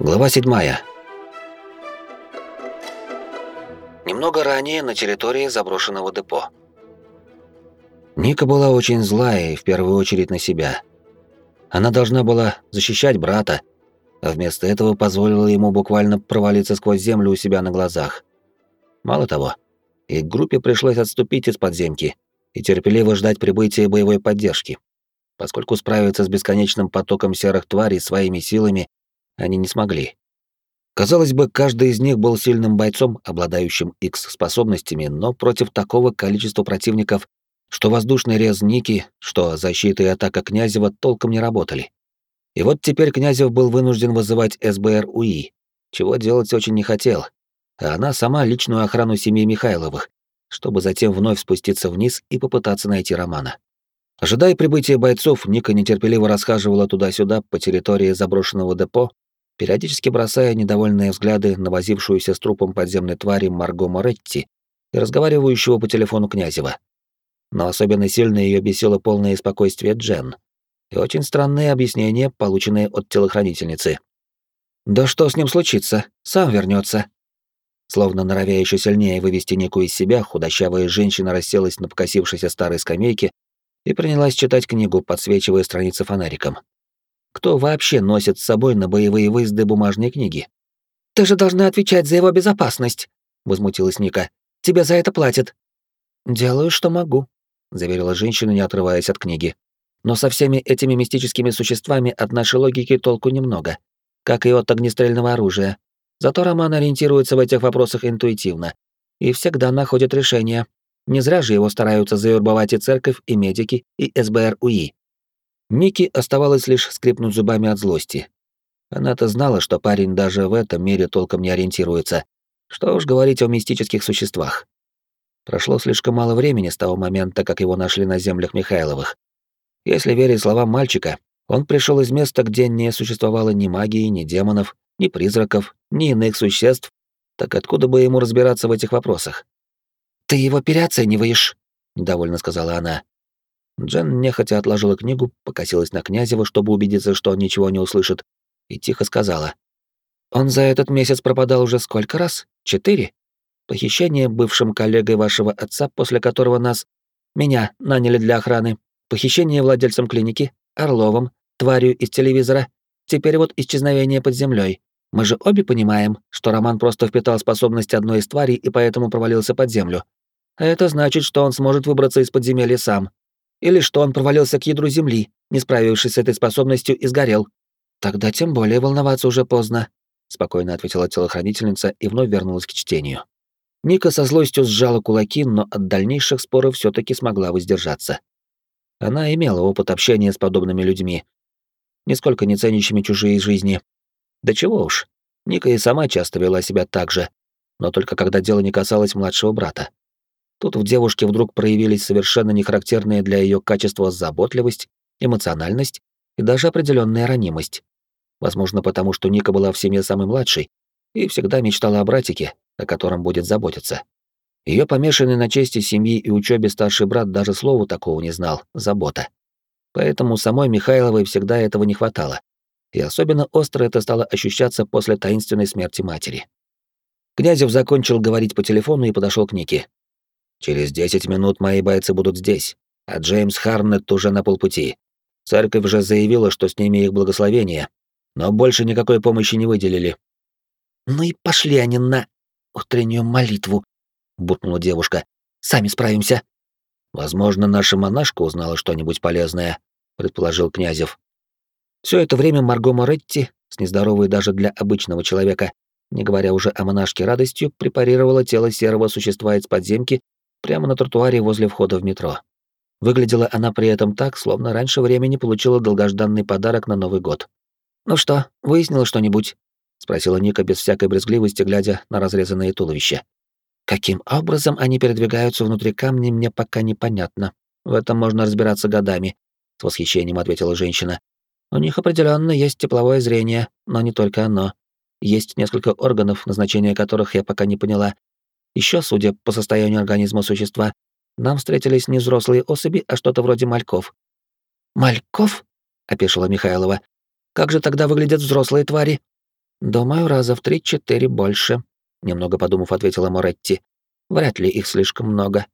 Глава 7. Немного ранее на территории заброшенного депо. Ника была очень злая и в первую очередь на себя. Она должна была защищать брата, а вместо этого позволила ему буквально провалиться сквозь землю у себя на глазах. Мало того, их группе пришлось отступить из подземки и терпеливо ждать прибытия боевой поддержки, поскольку справиться с бесконечным потоком серых тварей своими силами они не смогли. Казалось бы, каждый из них был сильным бойцом, обладающим X-способностями, но против такого количества противников, что воздушный рез Ники, что защита и атака Князева толком не работали. И вот теперь Князев был вынужден вызывать СБР УИ, чего делать очень не хотел, а она сама личную охрану семьи Михайловых, чтобы затем вновь спуститься вниз и попытаться найти Романа. Ожидая прибытия бойцов, Ника нетерпеливо расхаживала туда-сюда по территории заброшенного депо, периодически бросая недовольные взгляды на возившуюся с трупом подземной твари Марго Моретти и разговаривающего по телефону Князева. Но особенно сильно ее бесило полное спокойствие Джен и очень странные объяснения, полученные от телохранительницы. «Да что с ним случится? Сам вернется. Словно норовя еще сильнее вывести Нику из себя, худощавая женщина расселась на покосившейся старой скамейке и принялась читать книгу, подсвечивая страницы фонариком. Кто вообще носит с собой на боевые выезды бумажные книги? «Ты же должна отвечать за его безопасность», — возмутилась Ника. «Тебе за это платят». «Делаю, что могу», — заверила женщина, не отрываясь от книги. «Но со всеми этими мистическими существами от нашей логики толку немного, как и от огнестрельного оружия. Зато Роман ориентируется в этих вопросах интуитивно и всегда находит решение. Не зря же его стараются завербовать и церковь, и медики, и СБР УИ. Ники оставалось лишь скрипнуть зубами от злости. Она-то знала, что парень даже в этом мире толком не ориентируется. Что уж говорить о мистических существах. Прошло слишком мало времени с того момента, как его нашли на землях Михайловых. Если верить словам мальчика, он пришел из места, где не существовало ни магии, ни демонов, ни призраков, ни иных существ. Так откуда бы ему разбираться в этих вопросах? «Ты его переоцениваешь», — недовольно сказала она. Джен нехотя отложила книгу, покосилась на Князева, чтобы убедиться, что он ничего не услышит, и тихо сказала. «Он за этот месяц пропадал уже сколько раз? Четыре? Похищение бывшим коллегой вашего отца, после которого нас, меня, наняли для охраны. Похищение владельцем клиники, Орловым, тварью из телевизора. Теперь вот исчезновение под землей. Мы же обе понимаем, что Роман просто впитал способность одной из тварей и поэтому провалился под землю. А это значит, что он сможет выбраться из подземелья сам, или что он провалился к ядру Земли, не справившись с этой способностью, и сгорел. Тогда тем более волноваться уже поздно, спокойно ответила телохранительница и вновь вернулась к чтению. Ника со злостью сжала кулаки, но от дальнейших споров все таки смогла воздержаться. Она имела опыт общения с подобными людьми, нисколько не ценящими чужие жизни. Да чего уж, Ника и сама часто вела себя так же, но только когда дело не касалось младшего брата. Тут в девушке вдруг проявились совершенно нехарактерные для ее качества заботливость, эмоциональность и даже определенная ранимость. Возможно, потому что Ника была в семье самой младшей и всегда мечтала о братике, о котором будет заботиться. Ее помешанный на чести семьи и учебе старший брат даже слова такого не знал — забота. Поэтому самой Михайловой всегда этого не хватало. И особенно остро это стало ощущаться после таинственной смерти матери. Князев закончил говорить по телефону и подошел к Нике. Через десять минут мои бойцы будут здесь, а Джеймс Харнетт уже на полпути. Церковь же заявила, что с ними их благословение, но больше никакой помощи не выделили. «Ну и пошли они на утреннюю молитву», — буркнула девушка. «Сами справимся». «Возможно, наша монашка узнала что-нибудь полезное», — предположил Князев. Все это время Марго Моретти, с нездоровой даже для обычного человека, не говоря уже о монашке радостью, препарировала тело серого существа из подземки прямо на тротуаре возле входа в метро. Выглядела она при этом так, словно раньше времени получила долгожданный подарок на Новый год. «Ну что, выяснила что-нибудь?» — спросила Ника без всякой брезгливости, глядя на разрезанное туловище. «Каким образом они передвигаются внутри камня, мне пока непонятно. В этом можно разбираться годами», — с восхищением ответила женщина. «У них определенно есть тепловое зрение, но не только оно. Есть несколько органов, назначение которых я пока не поняла, еще, судя по состоянию организма существа, нам встретились не взрослые особи, а что-то вроде мальков. «Мальков?» — опешила Михайлова. «Как же тогда выглядят взрослые твари?» Думаю, раза в три-четыре больше, немного подумав, ответила Моретти. Вряд ли их слишком много.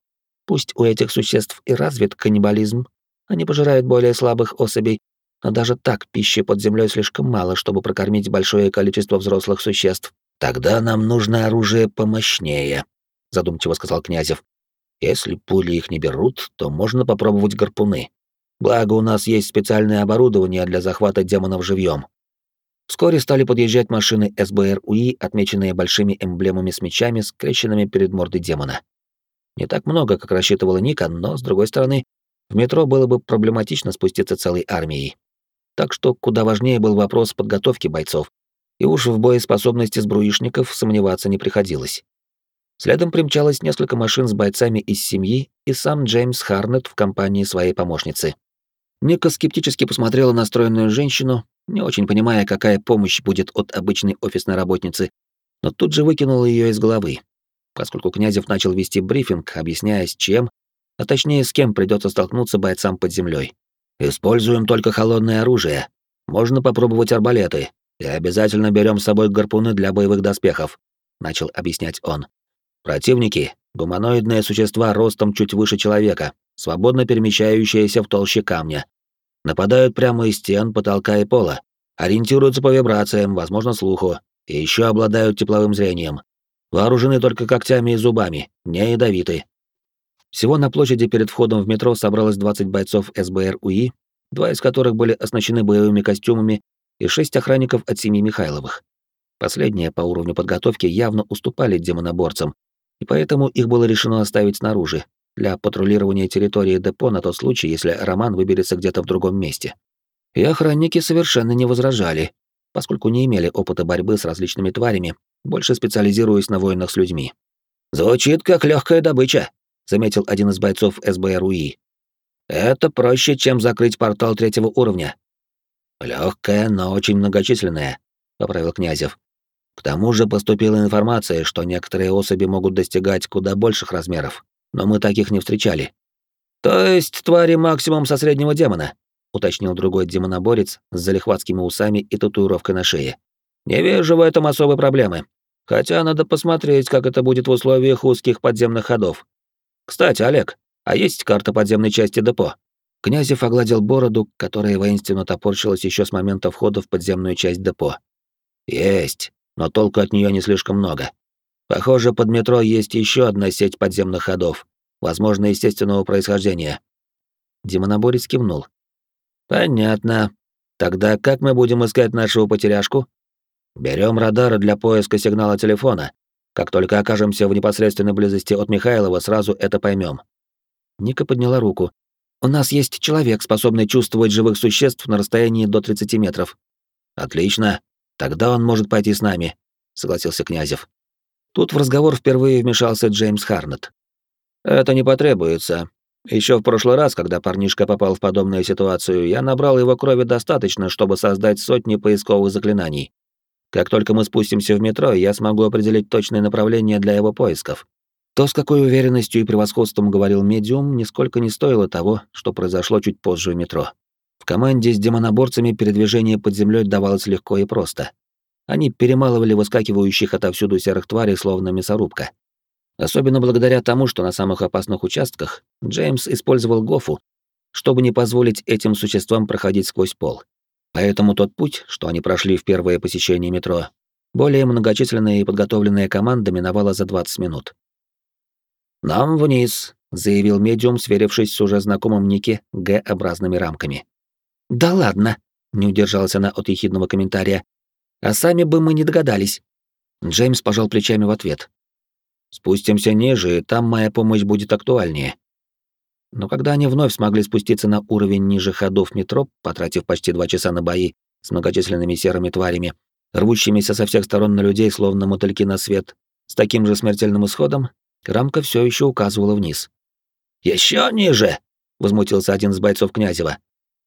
Пусть у этих существ и развит каннибализм, они пожирают более слабых особей, но даже так пищи под землей слишком мало, чтобы прокормить большое количество взрослых существ. Тогда нам нужно оружие помощнее, задумчиво сказал Князев. Если пули их не берут, то можно попробовать гарпуны. Благо у нас есть специальное оборудование для захвата демонов живьем. Вскоре стали подъезжать машины СБР УИ, отмеченные большими эмблемами с мечами, скрещенными перед мордой демона. Не так много, как рассчитывала Ника, но, с другой стороны, в метро было бы проблематично спуститься целой армией. Так что куда важнее был вопрос подготовки бойцов, и уж в боеспособности сбруишников сомневаться не приходилось. Следом примчалось несколько машин с бойцами из семьи и сам Джеймс Харнет в компании своей помощницы. Ника скептически посмотрела на стройную женщину, не очень понимая, какая помощь будет от обычной офисной работницы, но тут же выкинула ее из головы, поскольку Князев начал вести брифинг, объясняя, с чем, а точнее, с кем придется столкнуться бойцам под землей. «Используем только холодное оружие. Можно попробовать арбалеты. И обязательно берем с собой гарпуны для боевых доспехов», — начал объяснять он. «Противники — гуманоидные существа ростом чуть выше человека, свободно перемещающиеся в толще камня. Нападают прямо из стен, потолка и пола. Ориентируются по вибрациям, возможно, слуху. И еще обладают тепловым зрением. Вооружены только когтями и зубами, не ядовиты. Всего на площади перед входом в метро собралось 20 бойцов СБР УИ, два из которых были оснащены боевыми костюмами, и шесть охранников от семьи Михайловых. Последние по уровню подготовки явно уступали демоноборцам, и поэтому их было решено оставить снаружи, для патрулирования территории депо на тот случай, если Роман выберется где-то в другом месте. И охранники совершенно не возражали, поскольку не имели опыта борьбы с различными тварями, больше специализируясь на войнах с людьми. «Звучит как легкая добыча», — заметил один из бойцов СБРУИ. «Это проще, чем закрыть портал третьего уровня». Легкая, но очень многочисленная», — поправил Князев. «К тому же поступила информация, что некоторые особи могут достигать куда больших размеров но мы таких не встречали. То есть твари максимум со среднего демона, уточнил другой демоноборец с залихватскими усами и татуировкой на шее. Не вижу в этом особой проблемы. Хотя надо посмотреть, как это будет в условиях узких подземных ходов. Кстати, Олег, а есть карта подземной части депо? Князев огладил бороду, которая воинственно топорщилась еще с момента входа в подземную часть депо. Есть, но толку от нее не слишком много. Похоже, под метро есть еще одна сеть подземных ходов, возможно, естественного происхождения. Демоноборец кивнул. Понятно. Тогда как мы будем искать нашего потеряшку? Берем радары для поиска сигнала телефона. Как только окажемся в непосредственной близости от Михайлова, сразу это поймем. Ника подняла руку. У нас есть человек, способный чувствовать живых существ на расстоянии до 30 метров. Отлично. Тогда он может пойти с нами, согласился Князев. Тут в разговор впервые вмешался Джеймс Харнет. «Это не потребуется. Еще в прошлый раз, когда парнишка попал в подобную ситуацию, я набрал его крови достаточно, чтобы создать сотни поисковых заклинаний. Как только мы спустимся в метро, я смогу определить точное направление для его поисков». То, с какой уверенностью и превосходством говорил медиум, нисколько не стоило того, что произошло чуть позже в метро. В команде с демоноборцами передвижение под землей давалось легко и просто. Они перемалывали выскакивающих отовсюду серых тварей, словно мясорубка. Особенно благодаря тому, что на самых опасных участках Джеймс использовал гофу, чтобы не позволить этим существам проходить сквозь пол. Поэтому тот путь, что они прошли в первое посещение метро, более многочисленная и подготовленная команда миновала за 20 минут. «Нам вниз», — заявил медиум, сверившись с уже знакомым Нике Г-образными рамками. «Да ладно», — не удержалась она от ехидного комментария. А сами бы мы не догадались. Джеймс пожал плечами в ответ. Спустимся ниже, и там моя помощь будет актуальнее. Но когда они вновь смогли спуститься на уровень ниже ходов метро, потратив почти два часа на бои с многочисленными серыми тварями, рвущимися со всех сторон на людей, словно мотыльки на свет, с таким же смертельным исходом, рамка все еще указывала вниз. Еще ниже! возмутился один из бойцов Князева.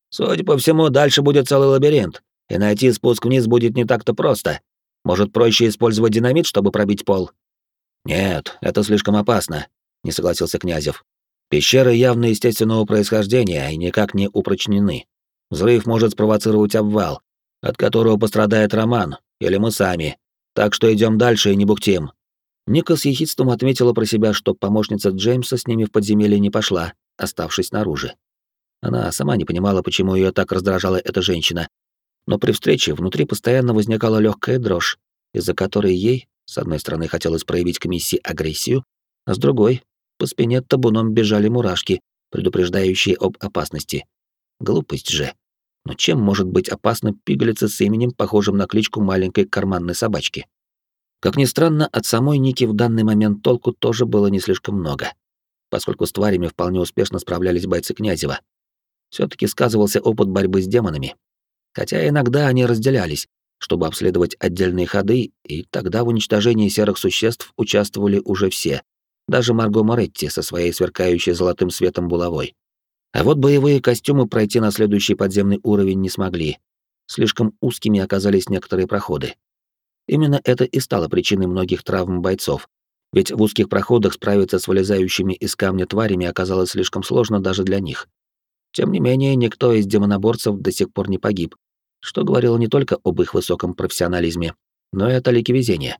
Судя по всему, дальше будет целый лабиринт и найти спуск вниз будет не так-то просто. Может, проще использовать динамит, чтобы пробить пол? Нет, это слишком опасно, не согласился Князев. Пещеры явно естественного происхождения и никак не упрочнены. Взрыв может спровоцировать обвал, от которого пострадает Роман, или мы сами. Так что идем дальше и не бухтим». Ника с ехидством отметила про себя, что помощница Джеймса с ними в подземелье не пошла, оставшись снаружи. Она сама не понимала, почему ее так раздражала эта женщина. Но при встрече внутри постоянно возникала легкая дрожь, из-за которой ей, с одной стороны, хотелось проявить к миссии агрессию, а с другой, по спине табуном бежали мурашки, предупреждающие об опасности. Глупость же. Но чем может быть опасно пигалица с именем, похожим на кличку маленькой карманной собачки? Как ни странно, от самой Ники в данный момент толку тоже было не слишком много, поскольку с тварями вполне успешно справлялись бойцы Князева. все таки сказывался опыт борьбы с демонами. Хотя иногда они разделялись, чтобы обследовать отдельные ходы, и тогда в уничтожении серых существ участвовали уже все, даже Марго Моретти со своей сверкающей золотым светом булавой. А вот боевые костюмы пройти на следующий подземный уровень не смогли. Слишком узкими оказались некоторые проходы. Именно это и стало причиной многих травм бойцов, ведь в узких проходах справиться с вылезающими из камня тварями оказалось слишком сложно даже для них. Тем не менее, никто из демоноборцев до сих пор не погиб, что говорило не только об их высоком профессионализме, но и о талике везения.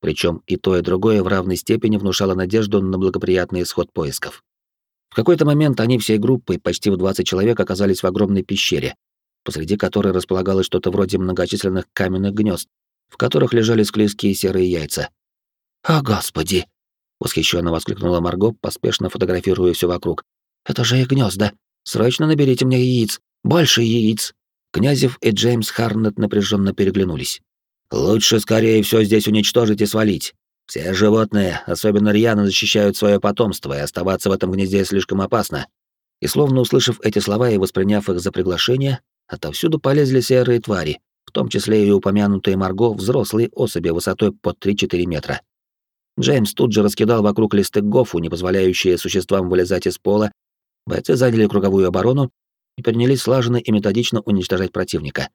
Причем и то, и другое в равной степени внушало надежду на благоприятный исход поисков. В какой-то момент они всей группой, почти в 20 человек, оказались в огромной пещере, посреди которой располагалось что-то вроде многочисленных каменных гнезд, в которых лежали склизкие серые яйца. «О, Господи!» — восхищенно воскликнула Марго, поспешно фотографируя все вокруг. «Это же их гнезда! Срочно наберите мне яиц! Больше яиц!» Князев и Джеймс Харнет напряженно переглянулись. «Лучше скорее все здесь уничтожить и свалить. Все животные, особенно рьяно, защищают свое потомство, и оставаться в этом гнезде слишком опасно. И словно услышав эти слова и восприняв их за приглашение, отовсюду полезли серые твари, в том числе и упомянутые Марго взрослые особи высотой под 3-4 метра. Джеймс тут же раскидал вокруг листы гофу, не позволяющие существам вылезать из пола. Бойцы заняли круговую оборону и принялись слаженно и методично уничтожать противника.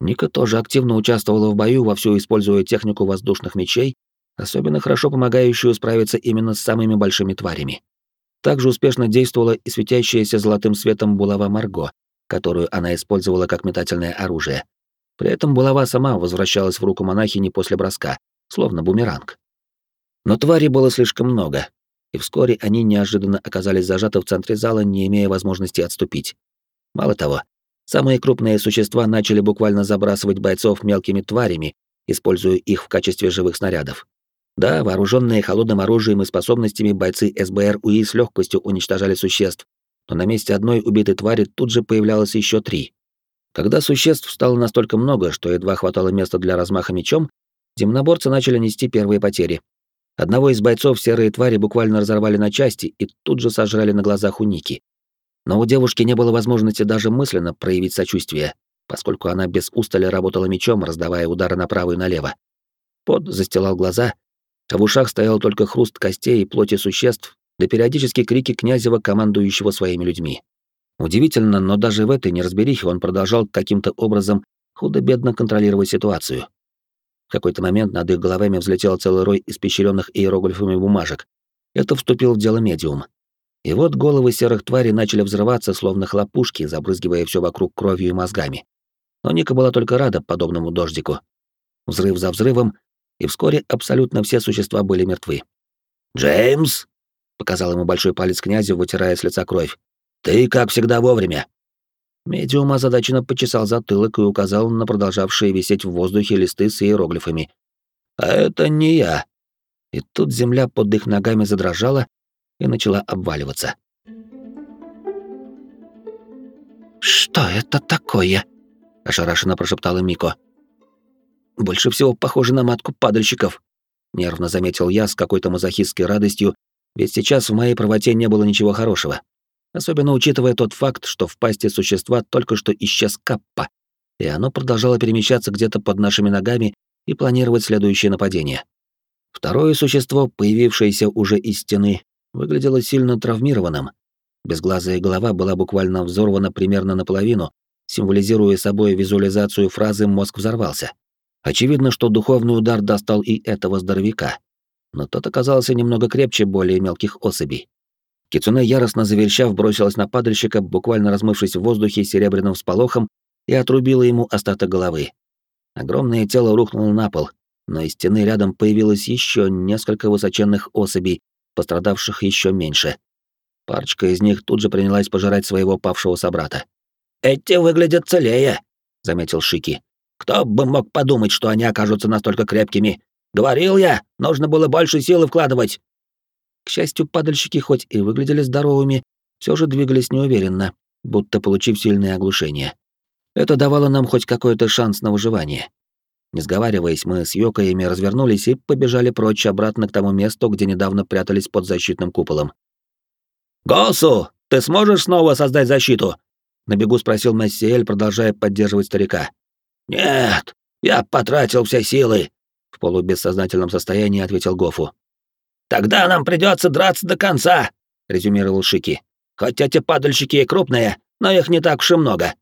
Ника тоже активно участвовала в бою, вовсю используя технику воздушных мечей особенно хорошо помогающую справиться именно с самыми большими тварями. Также успешно действовала и светящаяся золотым светом булава Марго, которую она использовала как метательное оружие. При этом булава сама возвращалась в руку монахини после броска, словно бумеранг. Но твари было слишком много, и вскоре они неожиданно оказались зажаты в центре зала, не имея возможности отступить. Мало того, самые крупные существа начали буквально забрасывать бойцов мелкими тварями, используя их в качестве живых снарядов. Да, вооруженные холодным оружием и способностями бойцы СБР УИ с легкостью уничтожали существ, но на месте одной убитой твари тут же появлялось еще три. Когда существ стало настолько много, что едва хватало места для размаха мечом, земноборцы начали нести первые потери. Одного из бойцов серые твари буквально разорвали на части и тут же сожрали на глазах у Ники. Но у девушки не было возможности даже мысленно проявить сочувствие, поскольку она без устали работала мечом, раздавая удары направо и налево. Пот застилал глаза, а в ушах стоял только хруст костей и плоти существ, да периодически крики Князева, командующего своими людьми. Удивительно, но даже в этой неразберихе он продолжал каким-то образом худо-бедно контролировать ситуацию. В какой-то момент над их головами взлетел целый рой испещренных иероглифами бумажек. Это вступил в дело медиум. И вот головы серых тварей начали взрываться, словно хлопушки, забрызгивая все вокруг кровью и мозгами. Но Ника была только рада подобному дождику. Взрыв за взрывом, и вскоре абсолютно все существа были мертвы. «Джеймс!» — показал ему большой палец князю, вытирая с лица кровь. «Ты, как всегда, вовремя!» Медиум озадаченно почесал затылок и указал на продолжавшие висеть в воздухе листы с иероглифами. «А это не я!» И тут земля под их ногами задрожала и начала обваливаться. «Что это такое?» — ошарашенно прошептала Мико. Больше всего похоже на матку падальщиков. Нервно заметил я с какой-то мазохистской радостью, ведь сейчас в моей правоте не было ничего хорошего. Особенно учитывая тот факт, что в пасти существа только что исчез каппа, и оно продолжало перемещаться где-то под нашими ногами и планировать следующее нападение. Второе существо, появившееся уже из стены, выглядело сильно травмированным. Безглазая голова была буквально взорвана примерно наполовину, символизируя собой визуализацию фразы «мозг взорвался». Очевидно, что духовный удар достал и этого здоровяка. Но тот оказался немного крепче более мелких особей. Кицуне, яростно заверещав, бросилась на падальщика, буквально размывшись в воздухе серебряным всполохом, и отрубила ему остаток головы. Огромное тело рухнуло на пол, но из стены рядом появилось еще несколько высоченных особей, пострадавших еще меньше. Парочка из них тут же принялась пожирать своего павшего собрата. «Эти выглядят целее», — заметил Шики. «Кто бы мог подумать, что они окажутся настолько крепкими? Говорил я, нужно было больше силы вкладывать». К счастью, падальщики хоть и выглядели здоровыми, все же двигались неуверенно, будто получив сильное оглушение. Это давало нам хоть какой-то шанс на выживание. Не сговариваясь, мы с Йокаями развернулись и побежали прочь обратно к тому месту, где недавно прятались под защитным куполом. «Госу, ты сможешь снова создать защиту?» — на бегу спросил Мессиэль, продолжая поддерживать старика. «Нет, я потратил все силы», — в полубессознательном состоянии ответил Гофу. «Тогда нам придется драться до конца», — резюмировал Шики. «Хоть эти падальщики и крупные, но их не так уж и много».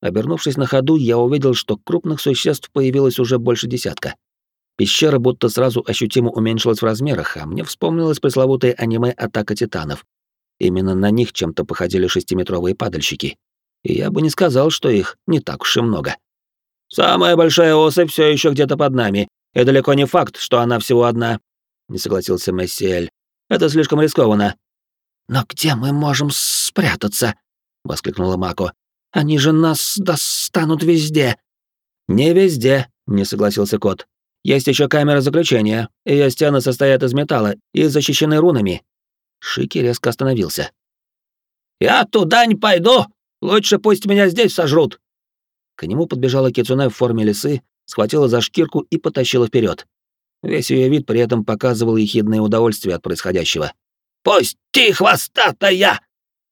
Обернувшись на ходу, я увидел, что крупных существ появилось уже больше десятка. Пещера будто сразу ощутимо уменьшилась в размерах, а мне вспомнилось пресловутое аниме «Атака титанов». Именно на них чем-то походили шестиметровые падальщики. И я бы не сказал, что их не так уж и много. «Самая большая особь все еще где-то под нами, и далеко не факт, что она всего одна», — не согласился Мессиэль. «Это слишком рискованно». «Но где мы можем спрятаться?» — воскликнула Мако. Они же нас достанут везде». «Не везде», — не согласился кот. «Есть еще камера заключения. Ее стены состоят из металла и защищены рунами». Шики резко остановился. «Я туда не пойду! Лучше пусть меня здесь сожрут!» К нему подбежала Кицуне в форме лисы, схватила за шкирку и потащила вперед. Весь ее вид при этом показывал ехидное удовольствие от происходящего. «Пусти, хвостатая!»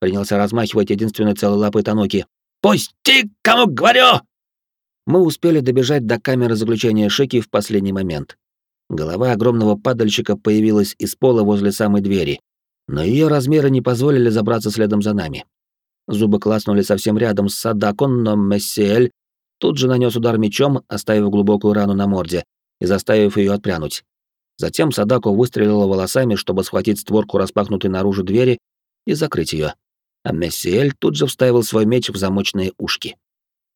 Принялся размахивать единственной целой лапой Тануки. «Пусти, кому говорю!» Мы успели добежать до камеры заключения Шики в последний момент. Голова огромного падальщика появилась из пола возле самой двери, но ее размеры не позволили забраться следом за нами. Зубы класнули совсем рядом с Садакон, но Мессиэль тут же нанес удар мечом, оставив глубокую рану на морде и заставив ее отпрянуть. Затем Садако выстрелила волосами, чтобы схватить створку распахнутой наружу двери и закрыть ее а Мессиэль тут же вставил свой меч в замочные ушки.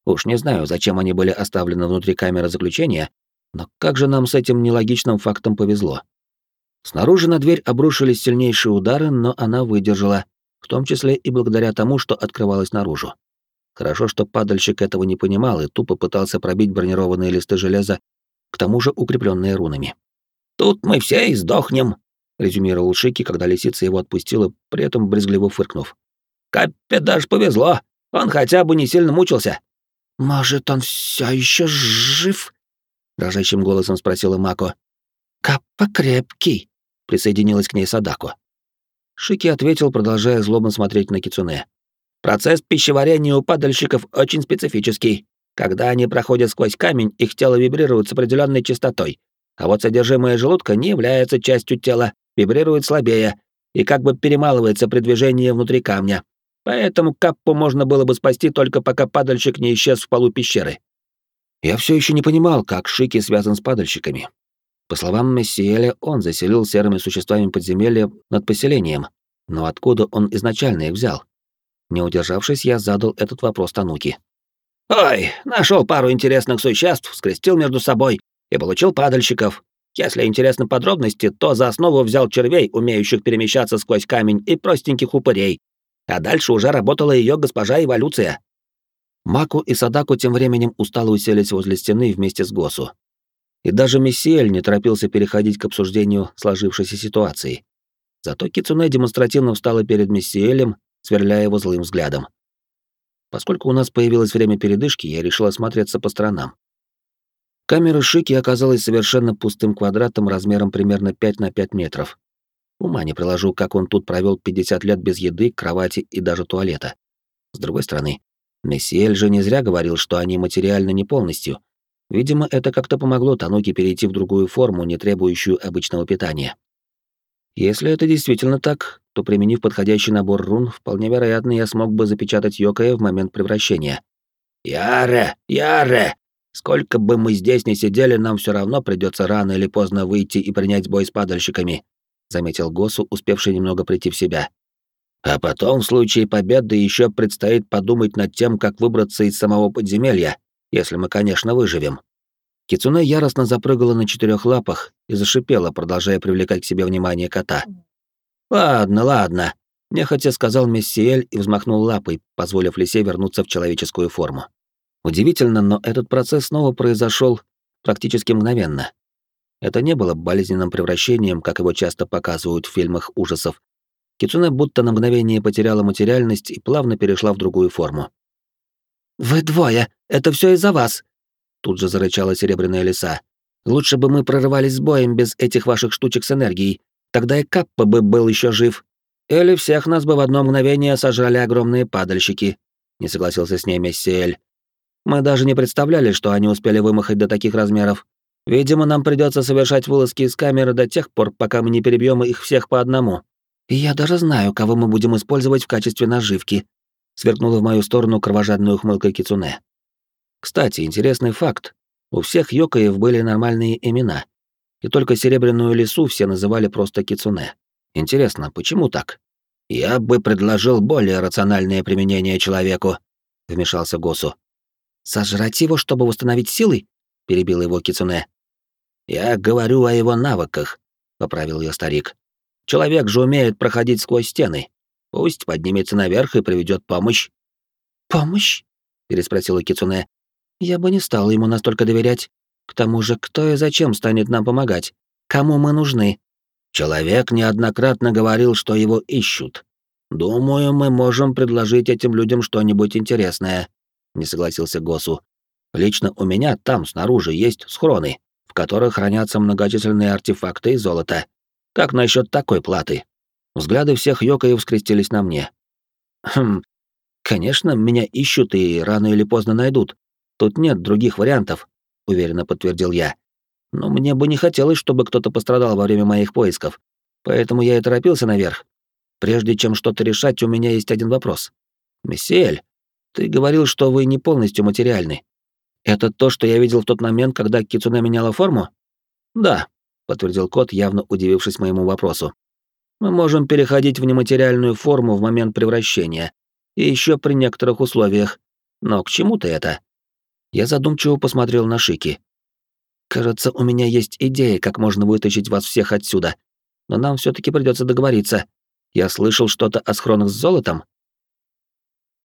Уж не знаю, зачем они были оставлены внутри камеры заключения, но как же нам с этим нелогичным фактом повезло. Снаружи на дверь обрушились сильнейшие удары, но она выдержала, в том числе и благодаря тому, что открывалась наружу. Хорошо, что падальщик этого не понимал и тупо пытался пробить бронированные листы железа, к тому же укрепленные рунами. «Тут мы все и сдохнем», — резюмировал Шики, когда лисица его отпустила, при этом брезгливо фыркнув. Каппе даже повезло. Он хотя бы не сильно мучился. Может, он все еще жив? дрожащим голосом спросила Мако. Каппа крепкий, присоединилась к ней Садако. Шики ответил, продолжая злобно смотреть на Кицуне. Процесс пищеварения у падальщиков очень специфический. Когда они проходят сквозь камень, их тело вибрирует с определенной частотой, а вот содержимое желудка не является частью тела, вибрирует слабее и как бы перемалывается при движении внутри камня, Поэтому Каппу можно было бы спасти только пока падальщик не исчез в полу пещеры. Я все еще не понимал, как Шики связан с падальщиками. По словам Мессиэля, он заселил серыми существами подземелья над поселением, но откуда он изначально их взял? Не удержавшись, я задал этот вопрос Тануки. «Ой, нашел пару интересных существ, скрестил между собой и получил падальщиков. Если интересны подробности, то за основу взял червей, умеющих перемещаться сквозь камень, и простеньких упырей, а дальше уже работала ее госпожа Эволюция. Маку и Садаку тем временем устало уселись возле стены вместе с Госу. И даже Мессиэль не торопился переходить к обсуждению сложившейся ситуации. Зато Кицуне демонстративно встала перед Мессиэлем, сверляя его злым взглядом. Поскольку у нас появилось время передышки, я решил осмотреться по сторонам. Камера Шики оказалась совершенно пустым квадратом размером примерно 5 на 5 метров. Ума не приложу, как он тут провел 50 лет без еды, кровати и даже туалета. С другой стороны, Мессиэль же не зря говорил, что они материально не полностью. Видимо, это как-то помогло Тануке перейти в другую форму, не требующую обычного питания. Если это действительно так, то, применив подходящий набор рун, вполне вероятно, я смог бы запечатать Йокая в момент превращения. «Яре! Яре! Сколько бы мы здесь ни сидели, нам все равно придется рано или поздно выйти и принять бой с падальщиками», заметил Госу, успевший немного прийти в себя. А потом, в случае победы, еще предстоит подумать над тем, как выбраться из самого подземелья, если мы, конечно, выживем. Кицуне яростно запрыгала на четырех лапах и зашипела, продолжая привлекать к себе внимание кота. «Ладно, ладно», — нехотя сказал Мессиэль и взмахнул лапой, позволив лисе вернуться в человеческую форму. Удивительно, но этот процесс снова произошел практически мгновенно. Это не было болезненным превращением, как его часто показывают в фильмах ужасов. Кицуне будто на мгновение потеряла материальность и плавно перешла в другую форму. «Вы двое! Это все из-за вас!» Тут же зарычала серебряная лиса. «Лучше бы мы прорывались с боем без этих ваших штучек с энергией. Тогда и Каппа бы был еще жив. Или всех нас бы в одно мгновение сожрали огромные падальщики», — не согласился с ней Мессиэль. «Мы даже не представляли, что они успели вымахать до таких размеров. Видимо, нам придется совершать вылазки из камеры до тех пор, пока мы не перебьем их всех по одному. И я даже знаю, кого мы будем использовать в качестве наживки», — сверкнула в мою сторону кровожадную ухмылкой Кицуне. Кстати, интересный факт. У всех Йокаев были нормальные имена. И только Серебряную Лису все называли просто Кицуне. Интересно, почему так? Я бы предложил более рациональное применение человеку, вмешался Госу. Сожрать его, чтобы восстановить силы? перебил его Кицуне. Я говорю о его навыках, поправил ее старик. Человек же умеет проходить сквозь стены. Пусть поднимется наверх и приведет помощь. Помощь? переспросила Кицуне. Я бы не стал ему настолько доверять. К тому же, кто и зачем станет нам помогать? Кому мы нужны? Человек неоднократно говорил, что его ищут. Думаю, мы можем предложить этим людям что-нибудь интересное, не согласился Госу. Лично у меня там снаружи есть схроны, в которых хранятся многочисленные артефакты и золото. Как насчет такой платы? Взгляды всех Йокаев скрестились на мне. Хм, конечно, меня ищут и рано или поздно найдут, Тут нет других вариантов, уверенно подтвердил я. Но мне бы не хотелось, чтобы кто-то пострадал во время моих поисков. Поэтому я и торопился наверх. Прежде чем что-то решать, у меня есть один вопрос. Мессиэль, ты говорил, что вы не полностью материальны. Это то, что я видел в тот момент, когда Кицуне меняла форму? Да, подтвердил кот, явно удивившись моему вопросу. Мы можем переходить в нематериальную форму в момент превращения, и еще при некоторых условиях. Но к чему ты это? Я задумчиво посмотрел на Шики. «Кажется, у меня есть идея, как можно вытащить вас всех отсюда. Но нам все таки придется договориться. Я слышал что-то о схронах с золотом.